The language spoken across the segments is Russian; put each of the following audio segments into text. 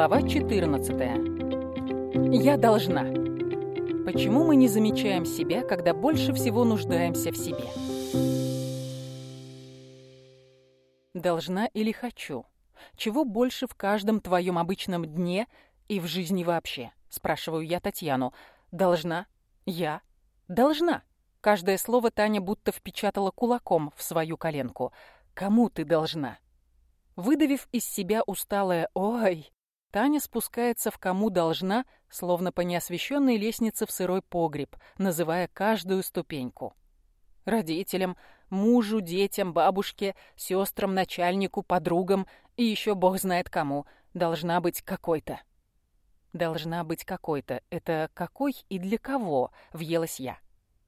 Глава 14. Я должна. Почему мы не замечаем себя, когда больше всего нуждаемся в себе? Должна или хочу? Чего больше в каждом твоем обычном дне и в жизни вообще? Спрашиваю я Татьяну. Должна? Я? Должна. Каждое слово Таня будто впечатала кулаком в свою коленку. Кому ты должна? Выдавив из себя усталое «Ой!», Таня спускается в кому должна, словно по неосвещенной лестнице в сырой погреб, называя каждую ступеньку. Родителям, мужу, детям, бабушке, сестрам, начальнику, подругам и еще бог знает кому должна быть какой-то. Должна быть какой-то. Это какой и для кого, въелась я.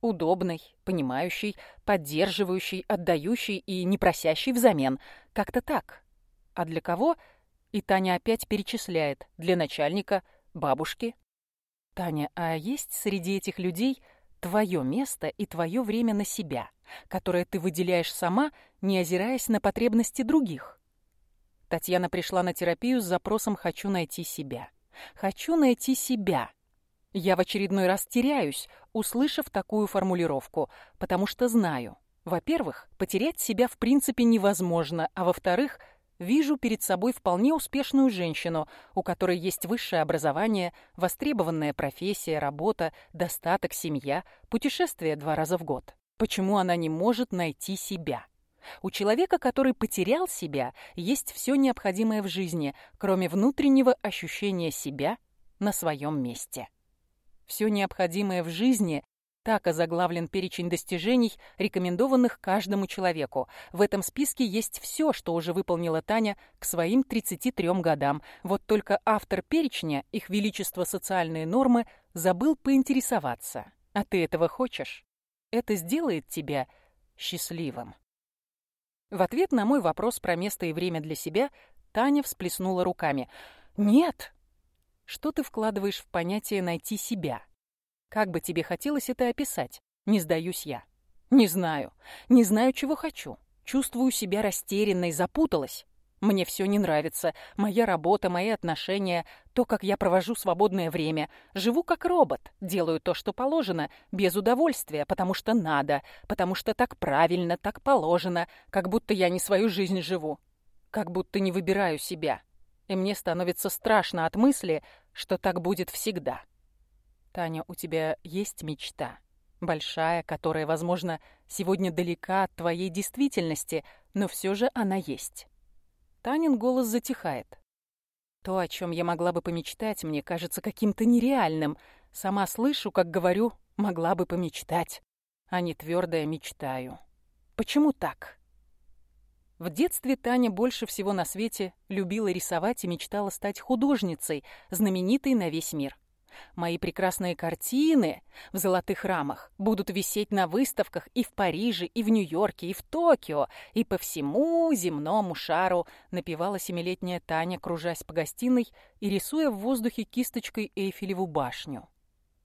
Удобный, понимающий, поддерживающий, отдающий и не просящий взамен. Как-то так. А для кого — и Таня опять перечисляет. Для начальника, бабушки. Таня, а есть среди этих людей твое место и твое время на себя, которое ты выделяешь сама, не озираясь на потребности других? Татьяна пришла на терапию с запросом «хочу найти себя». «Хочу найти себя». Я в очередной раз теряюсь, услышав такую формулировку, потому что знаю. Во-первых, потерять себя в принципе невозможно, а во-вторых – вижу перед собой вполне успешную женщину, у которой есть высшее образование, востребованная профессия, работа, достаток, семья, путешествие два раза в год. Почему она не может найти себя? У человека, который потерял себя, есть все необходимое в жизни, кроме внутреннего ощущения себя на своем месте. Все необходимое в жизни так озаглавлен перечень достижений, рекомендованных каждому человеку. В этом списке есть все, что уже выполнила Таня к своим 33 годам. Вот только автор перечня, их величество социальные нормы, забыл поинтересоваться. А ты этого хочешь? Это сделает тебя счастливым. В ответ на мой вопрос про место и время для себя Таня всплеснула руками. «Нет!» Что ты вкладываешь в понятие «найти себя»? Как бы тебе хотелось это описать? Не сдаюсь я. Не знаю. Не знаю, чего хочу. Чувствую себя растерянной, запуталась. Мне все не нравится. Моя работа, мои отношения, то, как я провожу свободное время. Живу как робот, делаю то, что положено, без удовольствия, потому что надо, потому что так правильно, так положено, как будто я не свою жизнь живу, как будто не выбираю себя. И мне становится страшно от мысли, что так будет всегда. Таня, у тебя есть мечта? Большая, которая, возможно, сегодня далека от твоей действительности, но все же она есть. Танин голос затихает. То, о чем я могла бы помечтать, мне кажется каким-то нереальным. Сама слышу, как говорю, могла бы помечтать, а не твердая мечтаю. Почему так? В детстве Таня больше всего на свете любила рисовать и мечтала стать художницей, знаменитой на весь мир. Мои прекрасные картины в золотых рамах будут висеть на выставках и в Париже, и в Нью-Йорке, и в Токио, и по всему земному шару, напевала семилетняя Таня, кружась по гостиной и рисуя в воздухе кисточкой Эйфелеву башню.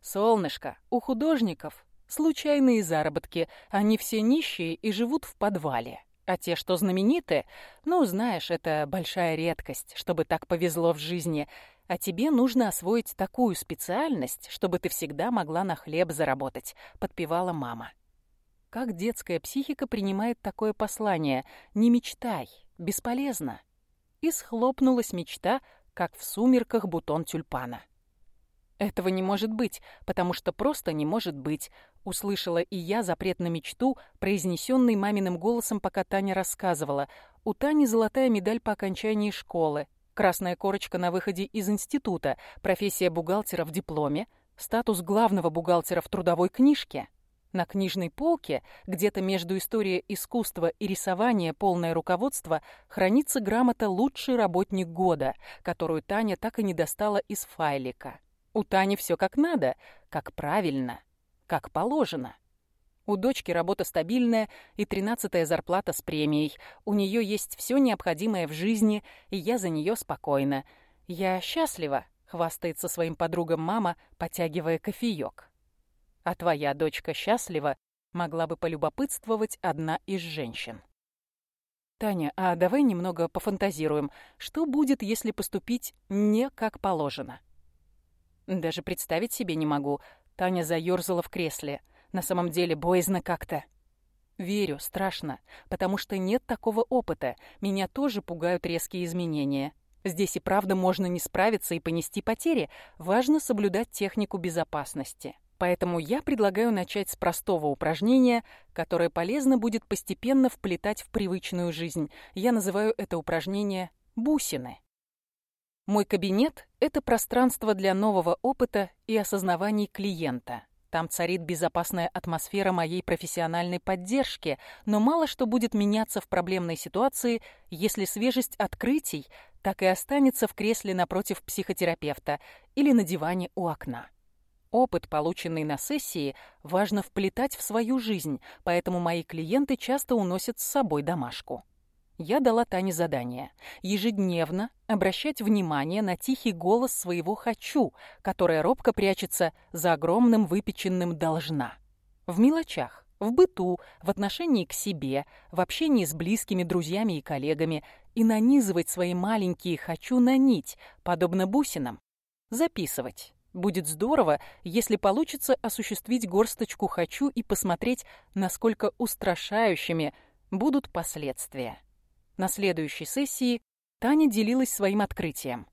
Солнышко, у художников случайные заработки, они все нищие и живут в подвале. А те, что знамениты, ну, знаешь, это большая редкость, чтобы так повезло в жизни – а тебе нужно освоить такую специальность, чтобы ты всегда могла на хлеб заработать», — подпевала мама. Как детская психика принимает такое послание «не мечтай, бесполезно». И схлопнулась мечта, как в сумерках бутон тюльпана. «Этого не может быть, потому что просто не может быть», — услышала и я запрет на мечту, произнесенный маминым голосом, пока Таня рассказывала. «У Тани золотая медаль по окончании школы, Красная корочка на выходе из института, профессия бухгалтера в дипломе, статус главного бухгалтера в трудовой книжке. На книжной полке, где-то между историей искусства и рисования полное руководство, хранится грамота «Лучший работник года», которую Таня так и не достала из файлика. У Тани все как надо, как правильно, как положено. У дочки работа стабильная и тринадцатая зарплата с премией. У нее есть все необходимое в жизни, и я за нее спокойна. Я счастлива, хвастается своим подругам мама, потягивая кофеек. А твоя дочка счастлива, могла бы полюбопытствовать одна из женщин. Таня, а давай немного пофантазируем. Что будет, если поступить не как положено? Даже представить себе не могу. Таня заёрзала в кресле. На самом деле боязно как-то. Верю, страшно, потому что нет такого опыта. Меня тоже пугают резкие изменения. Здесь и правда можно не справиться и понести потери. Важно соблюдать технику безопасности. Поэтому я предлагаю начать с простого упражнения, которое полезно будет постепенно вплетать в привычную жизнь. Я называю это упражнение «бусины». Мой кабинет – это пространство для нового опыта и осознаваний клиента. Там царит безопасная атмосфера моей профессиональной поддержки, но мало что будет меняться в проблемной ситуации, если свежесть открытий так и останется в кресле напротив психотерапевта или на диване у окна. Опыт, полученный на сессии, важно вплетать в свою жизнь, поэтому мои клиенты часто уносят с собой домашку. Я дала Тане задание – ежедневно обращать внимание на тихий голос своего «хочу», которое робко прячется за огромным выпеченным «должна». В мелочах, в быту, в отношении к себе, в общении с близкими друзьями и коллегами и нанизывать свои маленькие «хочу» на нить, подобно бусинам. Записывать. Будет здорово, если получится осуществить горсточку «хочу» и посмотреть, насколько устрашающими будут последствия. На следующей сессии Таня делилась своим открытием.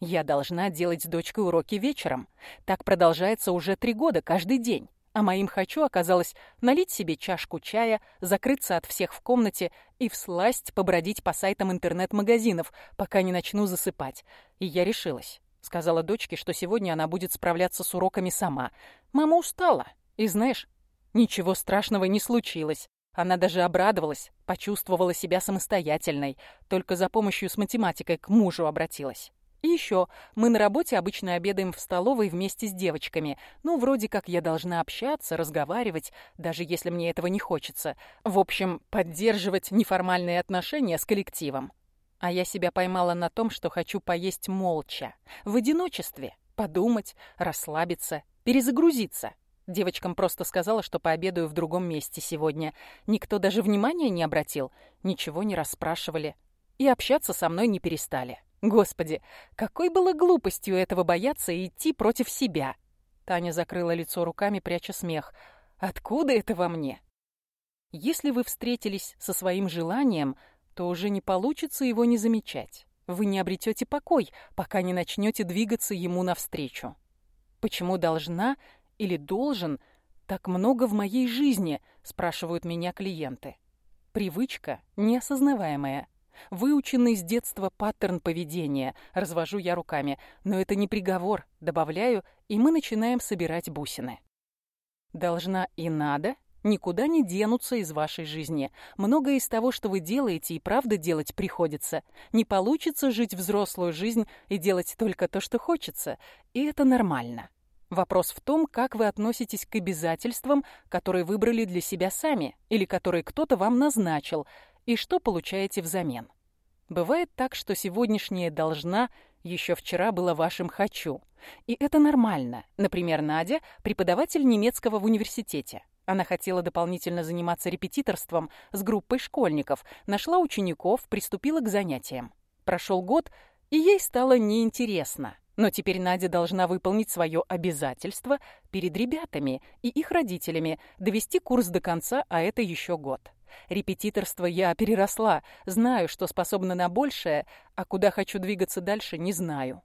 «Я должна делать с дочкой уроки вечером. Так продолжается уже три года, каждый день. А моим «хочу» оказалось налить себе чашку чая, закрыться от всех в комнате и всласть побродить по сайтам интернет-магазинов, пока не начну засыпать. И я решилась. Сказала дочке, что сегодня она будет справляться с уроками сама. Мама устала. И знаешь, ничего страшного не случилось. Она даже обрадовалась, почувствовала себя самостоятельной, только за помощью с математикой к мужу обратилась. И еще, мы на работе обычно обедаем в столовой вместе с девочками. Ну, вроде как я должна общаться, разговаривать, даже если мне этого не хочется. В общем, поддерживать неформальные отношения с коллективом. А я себя поймала на том, что хочу поесть молча, в одиночестве, подумать, расслабиться, перезагрузиться. Девочкам просто сказала, что пообедаю в другом месте сегодня. Никто даже внимания не обратил, ничего не расспрашивали. И общаться со мной не перестали. Господи, какой было глупостью этого бояться и идти против себя. Таня закрыла лицо руками, пряча смех. Откуда это во мне? Если вы встретились со своим желанием, то уже не получится его не замечать. Вы не обретете покой, пока не начнете двигаться ему навстречу. Почему должна или должен так много в моей жизни, спрашивают меня клиенты. Привычка неосознаваемая. Выученный с детства паттерн поведения, развожу я руками, но это не приговор, добавляю, и мы начинаем собирать бусины. Должна и надо никуда не денутся из вашей жизни. Многое из того, что вы делаете, и правда делать приходится. Не получится жить взрослую жизнь и делать только то, что хочется. И это нормально. Вопрос в том, как вы относитесь к обязательствам, которые выбрали для себя сами, или которые кто-то вам назначил, и что получаете взамен. Бывает так, что сегодняшнее «должна» еще вчера было вашим «хочу». И это нормально. Например, Надя – преподаватель немецкого в университете. Она хотела дополнительно заниматься репетиторством с группой школьников, нашла учеников, приступила к занятиям. Прошел год, и ей стало неинтересно. Но теперь Надя должна выполнить свое обязательство перед ребятами и их родителями, довести курс до конца, а это еще год. Репетиторство я переросла, знаю, что способна на большее, а куда хочу двигаться дальше, не знаю.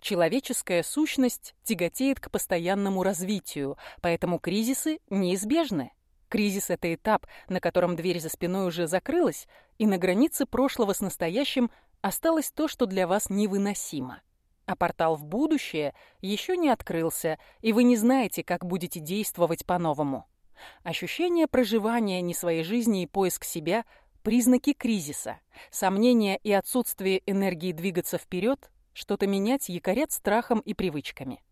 Человеческая сущность тяготеет к постоянному развитию, поэтому кризисы неизбежны. Кризис — это этап, на котором дверь за спиной уже закрылась, и на границе прошлого с настоящим осталось то, что для вас невыносимо. А портал в будущее еще не открылся, и вы не знаете, как будете действовать по-новому. Ощущение проживания не своей жизни и поиск себя – признаки кризиса. Сомнения и отсутствие энергии двигаться вперед что-то менять якорят страхом и привычками.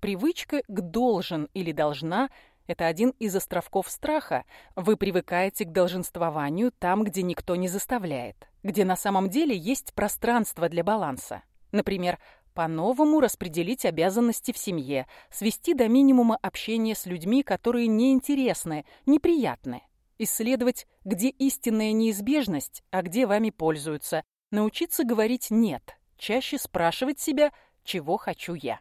Привычка к «должен» или «должна» — это один из островков страха. Вы привыкаете к долженствованию там, где никто не заставляет, где на самом деле есть пространство для баланса. Например, по-новому распределить обязанности в семье, свести до минимума общение с людьми, которые неинтересны, неприятны. исследовать, где истинная неизбежность, а где вами пользуются, научиться говорить «нет», чаще спрашивать себя «чего хочу я?».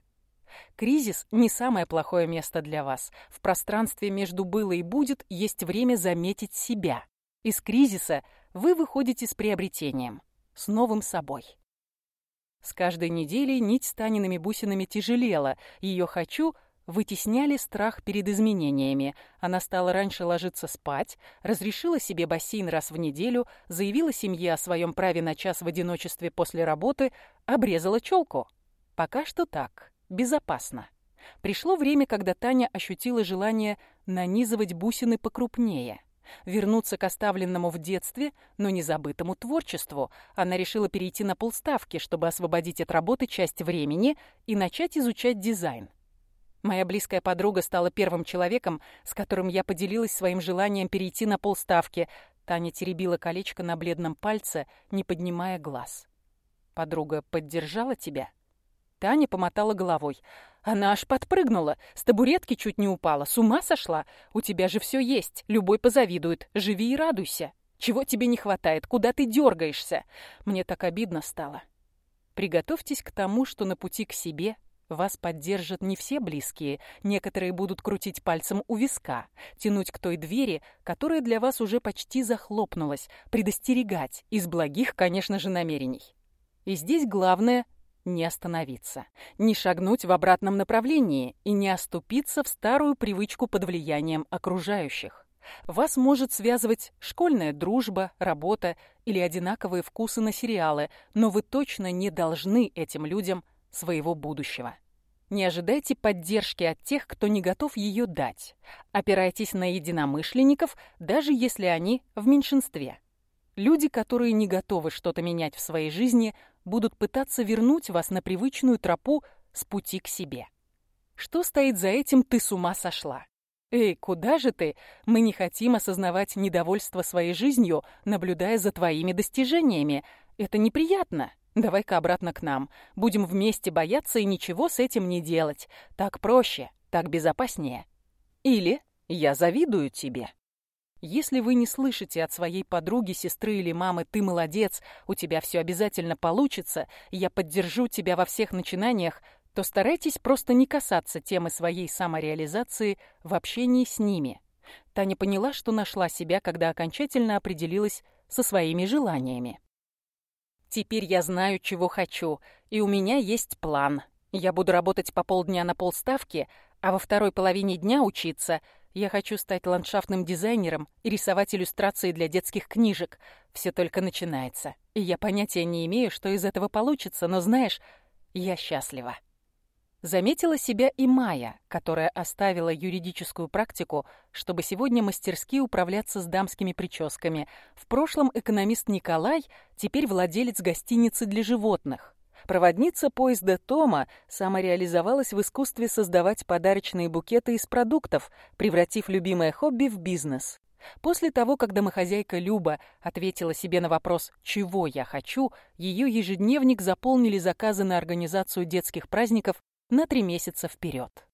Кризис не самое плохое место для вас. В пространстве между «было» и «будет» есть время заметить себя. Из кризиса вы выходите с приобретением, с новым собой. С каждой неделей нить с Таниными бусинами тяжелела. Ее «хочу» вытесняли страх перед изменениями. Она стала раньше ложиться спать, разрешила себе бассейн раз в неделю, заявила семье о своем праве на час в одиночестве после работы, обрезала челку. Пока что так, безопасно. Пришло время, когда Таня ощутила желание нанизывать бусины покрупнее. Вернуться к оставленному в детстве, но не забытому творчеству. Она решила перейти на полставки, чтобы освободить от работы часть времени и начать изучать дизайн. Моя близкая подруга стала первым человеком, с которым я поделилась своим желанием перейти на полставки. Таня теребила колечко на бледном пальце, не поднимая глаз. «Подруга поддержала тебя?» Таня помотала головой. Она аж подпрыгнула, с табуретки чуть не упала. С ума сошла? У тебя же все есть, любой позавидует. Живи и радуйся. Чего тебе не хватает? Куда ты дергаешься? Мне так обидно стало. Приготовьтесь к тому, что на пути к себе вас поддержат не все близкие, некоторые будут крутить пальцем у виска, тянуть к той двери, которая для вас уже почти захлопнулась, предостерегать, из благих, конечно же, намерений. И здесь главное — не остановиться, не шагнуть в обратном направлении и не оступиться в старую привычку под влиянием окружающих. Вас может связывать школьная дружба, работа или одинаковые вкусы на сериалы, но вы точно не должны этим людям своего будущего. Не ожидайте поддержки от тех, кто не готов ее дать. Опирайтесь на единомышленников, даже если они в меньшинстве. Люди, которые не готовы что-то менять в своей жизни, будут пытаться вернуть вас на привычную тропу с пути к себе. Что стоит за этим «ты с ума сошла»? «Эй, куда же ты? Мы не хотим осознавать недовольство своей жизнью, наблюдая за твоими достижениями. Это неприятно. Давай-ка обратно к нам. Будем вместе бояться и ничего с этим не делать. Так проще, так безопаснее. Или я завидую тебе. Если вы не слышите от своей подруги, сестры или мамы «ты молодец», «у тебя все обязательно получится», «я поддержу тебя во всех начинаниях», то старайтесь просто не касаться темы своей самореализации в общении с ними. Таня поняла, что нашла себя, когда окончательно определилась со своими желаниями. Теперь я знаю, чего хочу, и у меня есть план. Я буду работать по полдня на полставки, а во второй половине дня учиться. Я хочу стать ландшафтным дизайнером и рисовать иллюстрации для детских книжек. Все только начинается. И я понятия не имею, что из этого получится, но знаешь, я счастлива. Заметила себя и Майя, которая оставила юридическую практику, чтобы сегодня мастерски управляться с дамскими прическами. В прошлом экономист Николай, теперь владелец гостиницы для животных. Проводница поезда Тома самореализовалась в искусстве создавать подарочные букеты из продуктов, превратив любимое хобби в бизнес. После того, как домохозяйка Люба ответила себе на вопрос «Чего я хочу?», ее ежедневник заполнили заказы на организацию детских праздников на три месяца вперед.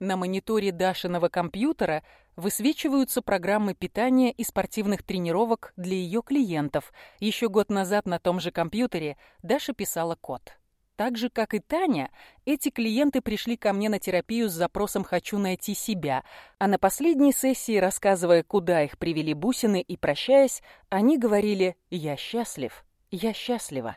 На мониторе Дашиного компьютера высвечиваются программы питания и спортивных тренировок для ее клиентов. Еще год назад на том же компьютере Даша писала код. Так же, как и Таня, эти клиенты пришли ко мне на терапию с запросом «хочу найти себя», а на последней сессии, рассказывая, куда их привели бусины и прощаясь, они говорили «я счастлив, я счастлива».